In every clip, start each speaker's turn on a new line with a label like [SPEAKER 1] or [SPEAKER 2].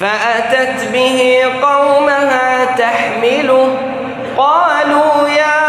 [SPEAKER 1] فأتت به قومها تحمله. قالوا يا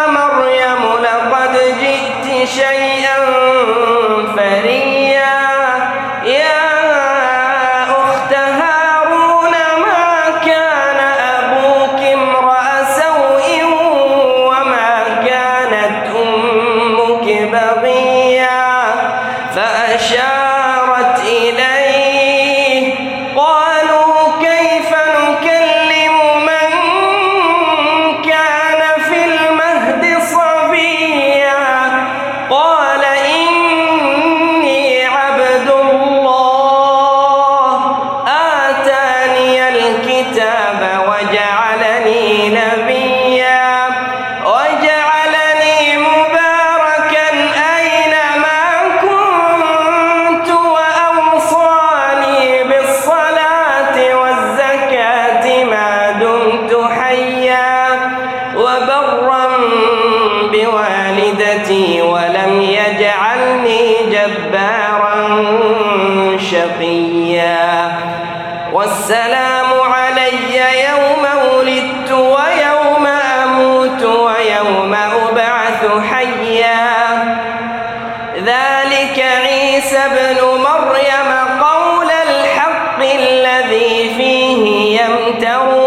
[SPEAKER 1] والسلام علي يوم ولدت ويوم أموت ويوم أبعث حيا. ذلك عيسى ابن مريم قول الحق الذي فيه يمترون.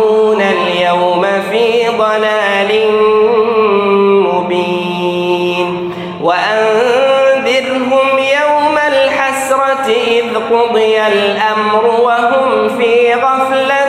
[SPEAKER 1] ضلال مبين. وأنذرهم يوم الحسرة إذ قضي الأمر وهم في غفلة